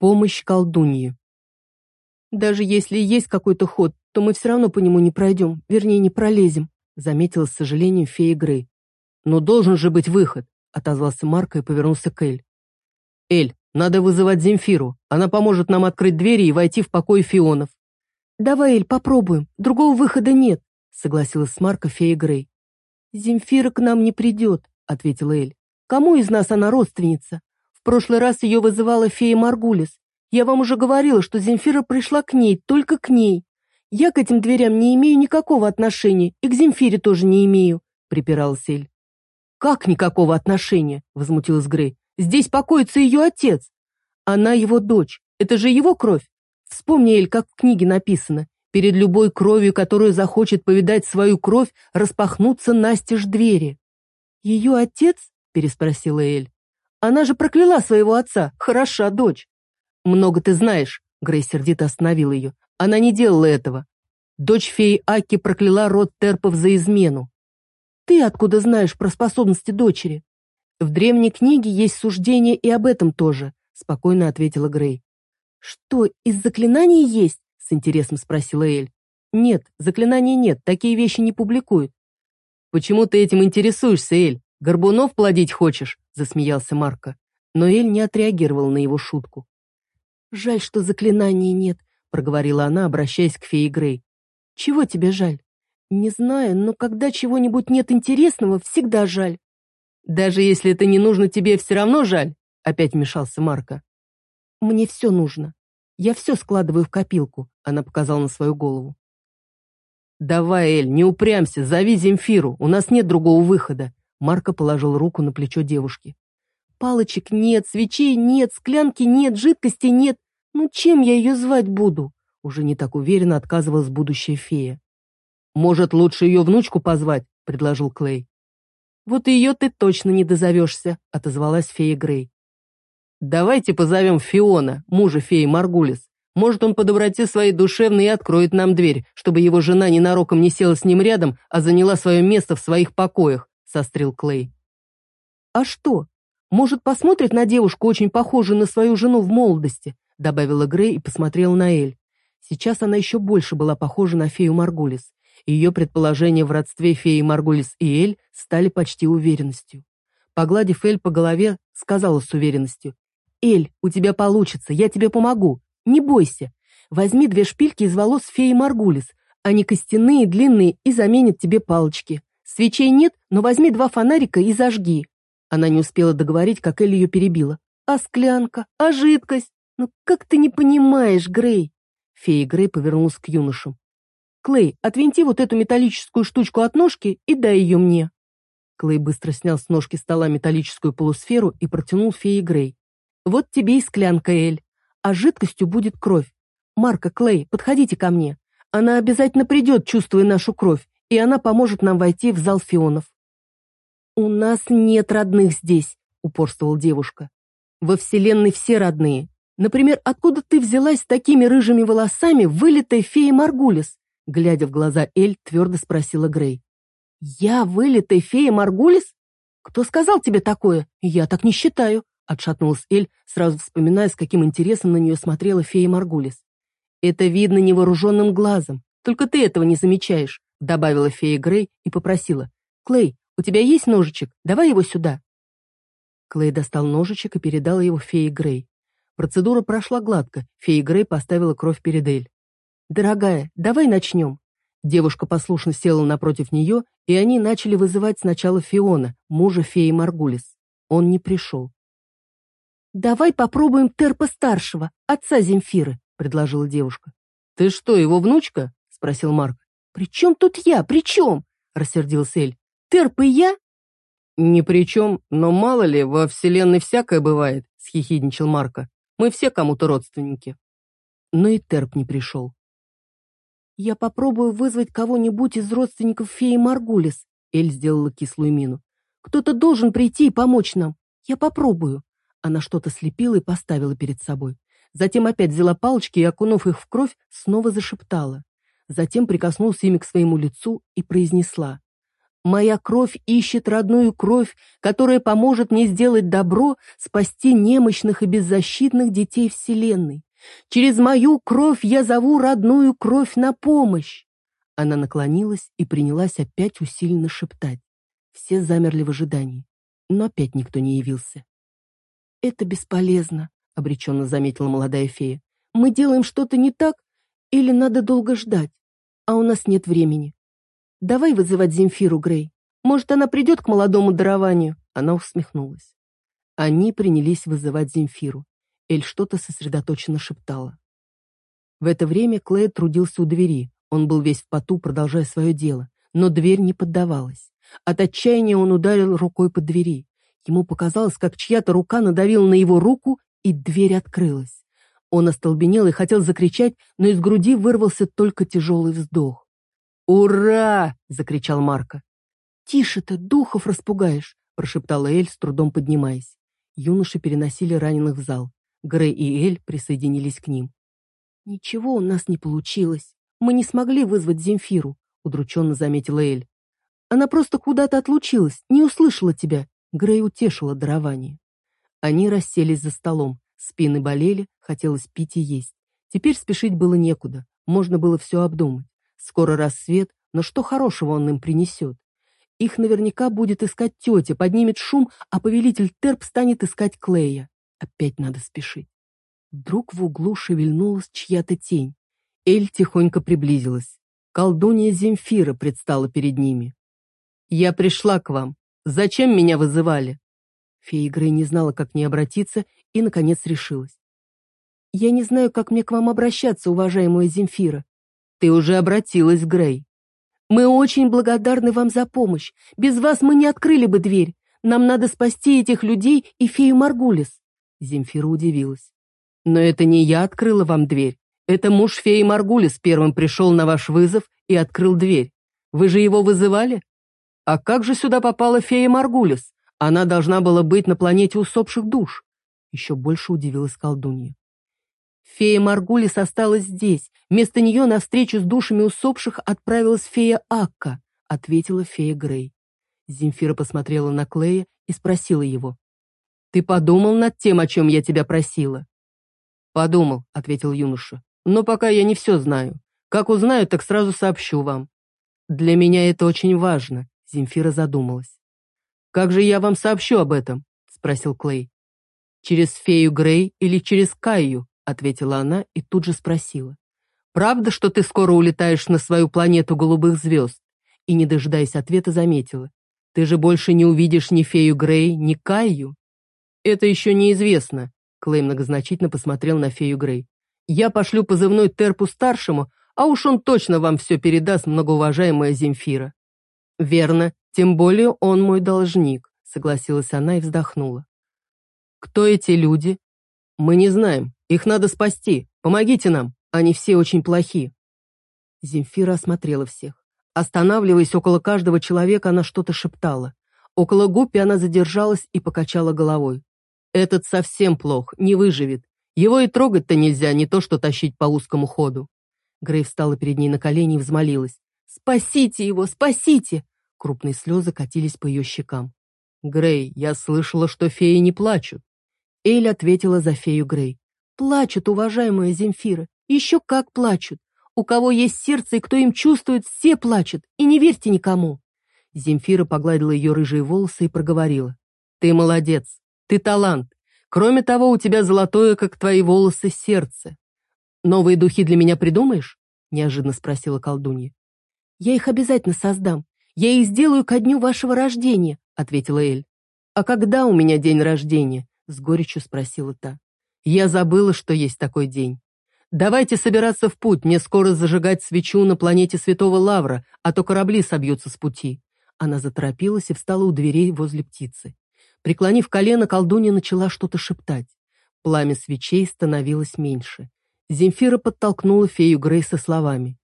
Помощь колдуньи. «Даже если есть какой-то ход, то мы все равно по нему не пройдем, вернее, не пролезем», заметила с сожалением фея игры. «Но должен же быть выход», отозвался Марко и повернулся к Эль. «Эль, надо вызывать Земфиру. Она поможет нам открыть двери и войти в покой Фионов». «Давай, Эль, попробуем. Другого выхода нет», согласилась с Марко фея Грей. «Земфира к нам не придет», ответила Эль. «Кому из нас она родственница? В прошлый раз ее вызывала фея Маргулис. Я вам уже говорила, что Земфира пришла к ней, только к ней. Я к этим дверям не имею никакого отношения, и к Земфире тоже не имею», — припиралась Эль. «Как никакого отношения?» — возмутилась Грей. «Здесь покоится ее отец. Она его дочь. Это же его кровь. Вспомни, Эль, как в книге написано. Перед любой кровью, которую захочет повидать свою кровь, распахнутся настежь двери». «Ее отец?» — переспросила Эль. Она же прокляла своего отца. Хороша дочь. Много ты знаешь, Грей сердито остановил ее. Она не делала этого. Дочь феи Аки прокляла род Терпов за измену. Ты откуда знаешь про способности дочери? В древней книге есть суждение и об этом тоже, спокойно ответила Грей. Что, из заклинаний есть? С интересом спросила Эль. Нет, заклинаний нет, такие вещи не публикуют. Почему ты этим интересуешься, Эль? Горбунов плодить хочешь?» – засмеялся Марко. Но Эль не отреагировал на его шутку. «Жаль, что заклинаний нет», – проговорила она, обращаясь к фее Грей. «Чего тебе жаль?» «Не знаю, но когда чего-нибудь нет интересного, всегда жаль». «Даже если это не нужно тебе, все равно жаль?» – опять вмешался Марко. «Мне все нужно. Я все складываю в копилку», – она показала на свою голову. «Давай, Эль, не упрямься, зови Земфиру, у нас нет другого выхода», Марко положил руку на плечо девушки. «Палочек нет, свечей нет, склянки нет, жидкости нет. Ну чем я ее звать буду?» Уже не так уверенно отказывалась будущая фея. «Может, лучше ее внучку позвать?» — предложил Клей. «Вот ее ты точно не дозовешься», — отозвалась фея Грей. «Давайте позовем Фиона, мужа феи Маргулис. Может, он по доброте своей душевной и откроет нам дверь, чтобы его жена ненароком не села с ним рядом, а заняла свое место в своих покоях сострил Клей. «А что? Может, посмотрит на девушку, очень похожую на свою жену в молодости?» добавила Грей и посмотрела на Эль. Сейчас она еще больше была похожа на фею Маргулис. Ее предположения в родстве феи Маргулис и Эль стали почти уверенностью. Погладив Эль по голове, сказала с уверенностью. «Эль, у тебя получится, я тебе помогу. Не бойся. Возьми две шпильки из волос феи Маргулис. Они костяные, длинные и заменят тебе палочки. Свечей нет, но возьми два фонарика и зажги. Она не успела договорить, как Элли ее перебила. А склянка? А жидкость? Ну как ты не понимаешь, Грей? Фея Грей повернулась к юношам. Клей, отвинти вот эту металлическую штучку от ножки и дай ее мне. Клей быстро снял с ножки стола металлическую полусферу и протянул фее Грей. Вот тебе и склянка, Эль. А жидкостью будет кровь. Марка, Клей, подходите ко мне. Она обязательно придет, чувствуя нашу кровь и она поможет нам войти в зал Фионов. «У нас нет родных здесь», — упорствовала девушка. «Во Вселенной все родные. Например, откуда ты взялась с такими рыжими волосами, вылитая фея Маргулис?» Глядя в глаза Эль, твердо спросила Грей. «Я вылитая фея Маргулис? Кто сказал тебе такое? Я так не считаю», — отшатнулась Эль, сразу вспоминая, с каким интересом на нее смотрела фея Маргулис. «Это видно невооруженным глазом. Только ты этого не замечаешь добавила фея Грей и попросила. «Клей, у тебя есть ножичек? Давай его сюда». Клей достал ножичек и передал его фее Грей. Процедура прошла гладко, фея Грей поставила кровь перед Эль. «Дорогая, давай начнем». Девушка послушно села напротив нее, и они начали вызывать сначала Фиона, мужа феи Маргулис. Он не пришел. «Давай попробуем Терпа-старшего, отца Земфиры», — предложила девушка. «Ты что, его внучка?» — спросил Марк. «При чем тут я? При чем?» — рассердился Эль. «Терп и я?» «Ни при чем, но мало ли, во Вселенной всякое бывает», — схихидничал Марко. «Мы все кому-то родственники». Но и Терп не пришел. «Я попробую вызвать кого-нибудь из родственников феи Маргулис», — Эль сделала кислую мину. «Кто-то должен прийти и помочь нам. Я попробую». Она что-то слепила и поставила перед собой. Затем опять взяла палочки и, окунув их в кровь, снова зашептала затем прикоснулся ими к своему лицу и произнесла Моя кровь ищет родную кровь, которая поможет мне сделать добро, спасти немощных и беззащитных детей Вселенной. Через мою кровь я зову родную кровь на помощь. Она наклонилась и принялась опять усиленно шептать. Все замерли в ожидании, но опять никто не явился. «Это бесполезно», — обреченно заметила молодая фея. «Мы делаем что-то не так или надо долго ждать, а у нас нет времени. Давай вызывать Земфиру, Грей. Может, она придет к молодому дарованию?» Она усмехнулась. Они принялись вызывать Земфиру. Эль что-то сосредоточенно шептала. В это время Клей трудился у двери. Он был весь в поту, продолжая свое дело. Но дверь не поддавалась. От отчаяния он ударил рукой по двери. Ему показалось, как чья-то рука надавила на его руку, и дверь открылась. Он остолбенел и хотел закричать, но из груди вырвался только тяжелый вздох. «Ура!» — закричал Марко. «Тише ты, духов распугаешь!» — прошептала Эль, с трудом поднимаясь. Юноши переносили раненых в зал. Грей и Эль присоединились к ним. «Ничего у нас не получилось. Мы не смогли вызвать Земфиру», — удрученно заметила Эль. «Она просто куда-то отлучилась, не услышала тебя». Грей утешила дарование. Они расселись за столом. Спины болели, хотелось пить и есть. Теперь спешить было некуда, можно было все обдумать. Скоро рассвет, но что хорошего он им принесет? Их наверняка будет искать тетя, поднимет шум, а повелитель Терп станет искать Клея. Опять надо спешить. Вдруг в углу шевельнулась чья-то тень. Эль тихонько приблизилась. Колдунья Земфира предстала перед ними. «Я пришла к вам. Зачем меня вызывали?» Фея игры не знала, как не обратиться, и, наконец, решилась. «Я не знаю, как мне к вам обращаться, уважаемая Земфира». «Ты уже обратилась, Грей». «Мы очень благодарны вам за помощь. Без вас мы не открыли бы дверь. Нам надо спасти этих людей и фею Маргулис». Земфира удивилась. «Но это не я открыла вам дверь. Это муж феи Маргулис первым пришел на ваш вызов и открыл дверь. Вы же его вызывали? А как же сюда попала фея Маргулис? Она должна была быть на планете усопших душ». Еще больше удивилась колдунья. Фея Маргулис осталась здесь. Вместо нее на встречу с душами усопших отправилась фея Акка, ответила фея Грей. Земфира посмотрела на Клея и спросила его. Ты подумал над тем, о чем я тебя просила?» «Подумал», — ответил юноша. «Но пока я не все знаю. Как узнаю, так сразу сообщу вам». «Для меня это очень важно», — Земфира задумалась. «Как же я вам сообщу об этом?» — спросил Клей. «Через фею Грей или через Кайю?» — ответила она и тут же спросила. «Правда, что ты скоро улетаешь на свою планету голубых звезд?» И, не дожидаясь ответа, заметила. «Ты же больше не увидишь ни фею Грей, ни Кайю?» «Это еще неизвестно», — Клей многозначительно посмотрел на фею Грей. «Я пошлю позывной Терпу-старшему, а уж он точно вам все передаст, многоуважаемая Земфира». «Верно, тем более он мой должник», — согласилась она и вздохнула. «Кто эти люди?» «Мы не знаем. Их надо спасти. Помогите нам. Они все очень плохи». Земфира осмотрела всех. Останавливаясь около каждого человека, она что-то шептала. Около Гуппи она задержалась и покачала головой. Этот совсем плох, не выживет. Его и трогать-то нельзя, не то что тащить по узкому ходу. Грей встала перед ней на колени и взмолилась. «Спасите его, спасите!» Крупные слезы катились по ее щекам. «Грей, я слышала, что феи не плачут». Эль ответила за фею Грей. «Плачут, уважаемая Земфира. Еще как плачут. У кого есть сердце и кто им чувствует, все плачут. И не верьте никому». Земфира погладила ее рыжие волосы и проговорила. «Ты молодец. Ты талант. Кроме того, у тебя золотое, как твои волосы, сердце. Новые духи для меня придумаешь?» неожиданно спросила колдунья. «Я их обязательно создам. Я их сделаю ко дню вашего рождения», ответила Эль. «А когда у меня день рождения?» С горечью спросила та. «Я забыла, что есть такой день. Давайте собираться в путь, мне скоро зажигать свечу на планете Святого Лавра, а то корабли собьются с пути». Она заторопилась и встала у дверей возле птицы. Преклонив колено, колдунья начала что-то шептать. Пламя свечей становилось меньше. Земфира подтолкнула фею Грей со словами.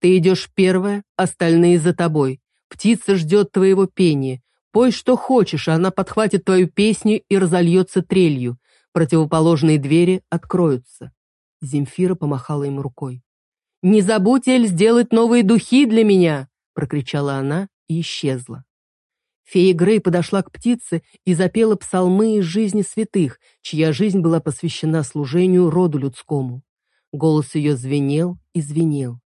«Ты идешь первая, остальные за тобой. Птица ждет твоего пения. Пой, что хочешь, а она подхватит твою песню и разольется трелью. Противоположные двери откроются». Земфира помахала им рукой. «Не забудь, Эль, сделать новые духи для меня!» прокричала она и исчезла. Фея Грей подошла к птице и запела псалмы из жизни святых, чья жизнь была посвящена служению роду людскому. Голос ее звенел и звенел.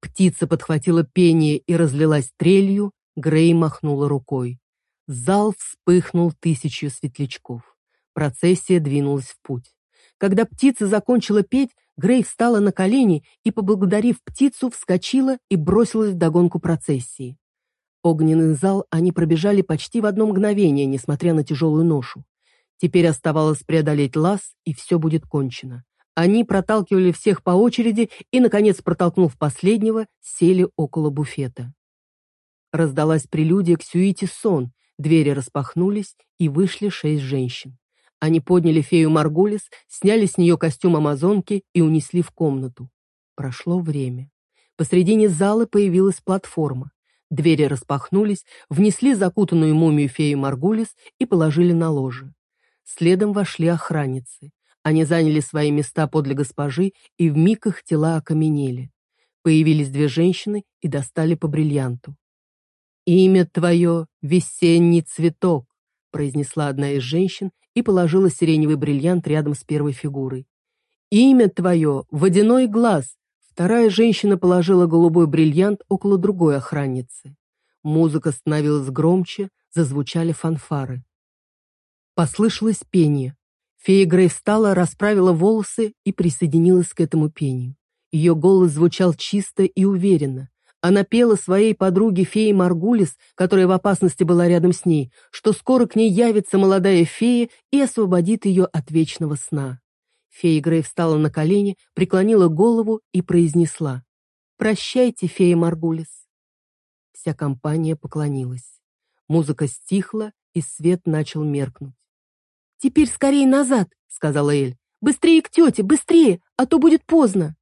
Птица подхватила пение и разлилась трелью, Грей махнула рукой. Зал вспыхнул тысячью светлячков. Процессия двинулась в путь. Когда птица закончила петь, Грей встала на колени и, поблагодарив птицу, вскочила и бросилась в догонку процессии. Огненный зал они пробежали почти в одно мгновение, несмотря на тяжелую ношу. Теперь оставалось преодолеть лаз, и все будет кончено. Они проталкивали всех по очереди и, наконец, протолкнув последнего, сели около буфета. Раздалась прелюдия к сюите сон, двери распахнулись, и вышли шесть женщин. Они подняли фею Маргулис, сняли с нее костюм амазонки и унесли в комнату. Прошло время. Посредине зала появилась платформа. Двери распахнулись, внесли закутанную мумию фею Маргулис и положили на ложе. Следом вошли охранницы. Они заняли свои места подле госпожи, и вмиг их тела окаменели. Появились две женщины и достали по бриллианту. «Имя твое — весенний цветок», — произнесла одна из женщин и положила сиреневый бриллиант рядом с первой фигурой. «Имя твое — водяной глаз», вторая женщина положила голубой бриллиант около другой охранницы. Музыка становилась громче, зазвучали фанфары. Послышалось пение. Фея Грей встала, расправила волосы и присоединилась к этому пению. Ее голос звучал чисто и уверенно. Она пела своей подруге фее Маргулис, которая в опасности была рядом с ней, что скоро к ней явится молодая фея и освободит ее от вечного сна. Фея Грей встала на колени, преклонила голову и произнесла «Прощайте, фея Маргулис». Вся компания поклонилась. Музыка стихла, и свет начал меркнуть. «Теперь скорее назад», — сказала Эль. «Быстрее к тете, быстрее, а то будет поздно».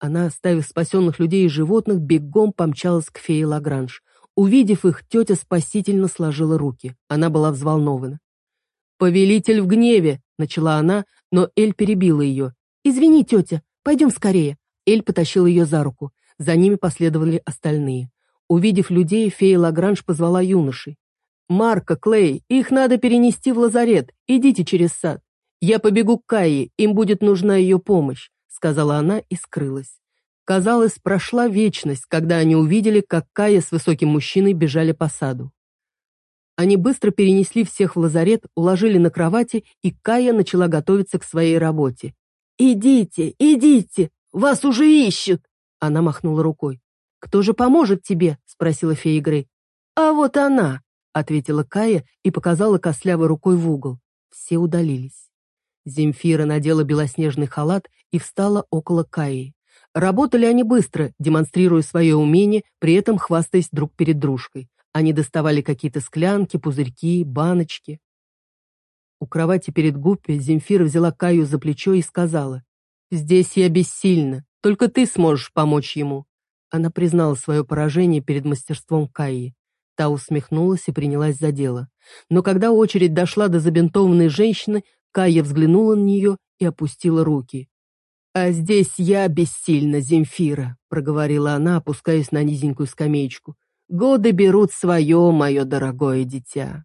Она, оставив спасенных людей и животных, бегом помчалась к фее Лагранж. Увидев их, тетя спасительно сложила руки. Она была взволнована. «Повелитель в гневе!» — начала она, но Эль перебила ее. «Извини, тетя, пойдем скорее». Эль потащил ее за руку. За ними последовали остальные. Увидев людей, фея Лагранж позвала юношей. «Марка, Клей, их надо перенести в лазарет. Идите через сад. Я побегу к Кайе, им будет нужна ее помощь», — сказала она и скрылась. Казалось, прошла вечность, когда они увидели, как Кая с высоким мужчиной бежали по саду. Они быстро перенесли всех в лазарет, уложили на кровати, и Кая начала готовиться к своей работе. «Идите, идите! Вас уже ищут!» Она махнула рукой. «Кто же поможет тебе?» — спросила фея Грей. «А вот она!» ответила Кая и показала костлявой рукой в угол. Все удалились. Земфира надела белоснежный халат и встала около Каи. Работали они быстро, демонстрируя свое умение, при этом хвастаясь друг перед дружкой. Они доставали какие-то склянки, пузырьки, баночки. У кровати перед Гуппи Земфира взяла Каю за плечо и сказала, «Здесь я бессильна, только ты сможешь помочь ему». Она признала свое поражение перед мастерством Каи. Та усмехнулась и принялась за дело. Но когда очередь дошла до забинтованной женщины, Кая взглянула на нее и опустила руки. «А здесь я бессильна, Земфира», — проговорила она, опускаясь на низенькую скамеечку. «Годы берут свое, мое дорогое дитя».